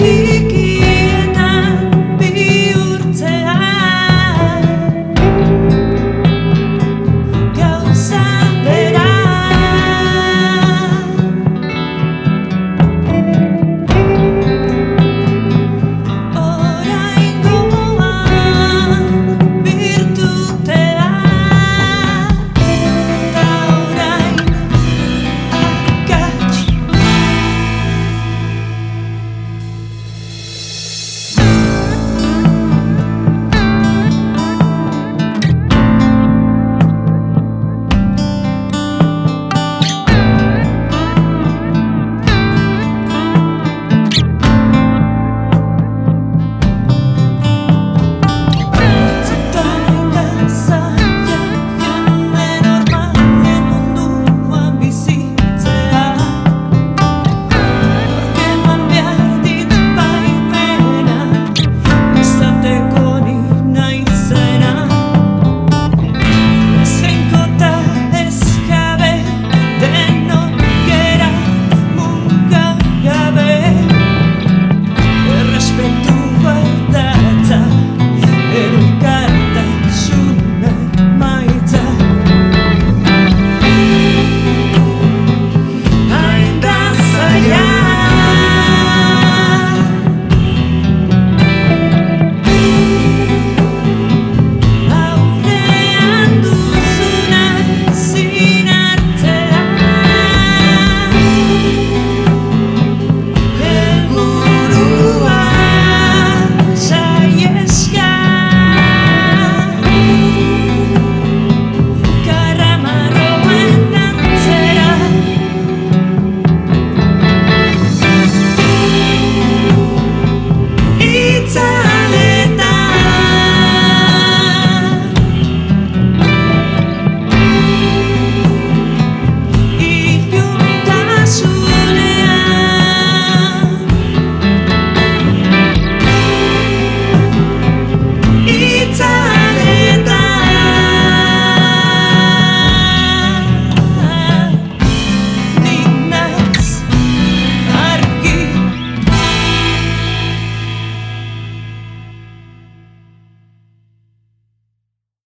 Jesus.